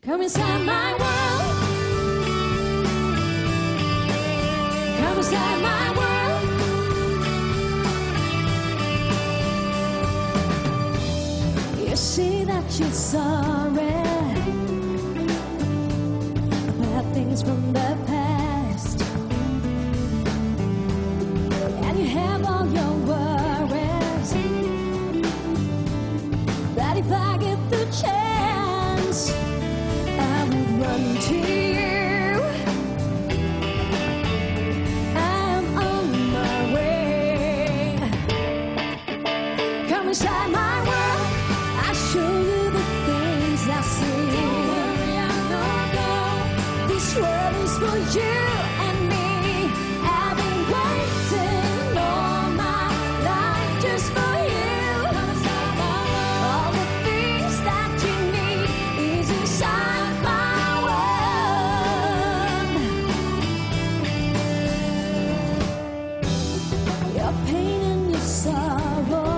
Come inside my world. Come inside my world. You see that you're sorry about things from the past, and you have all your worries. But if I get the chance shine. your pain and your sorrow.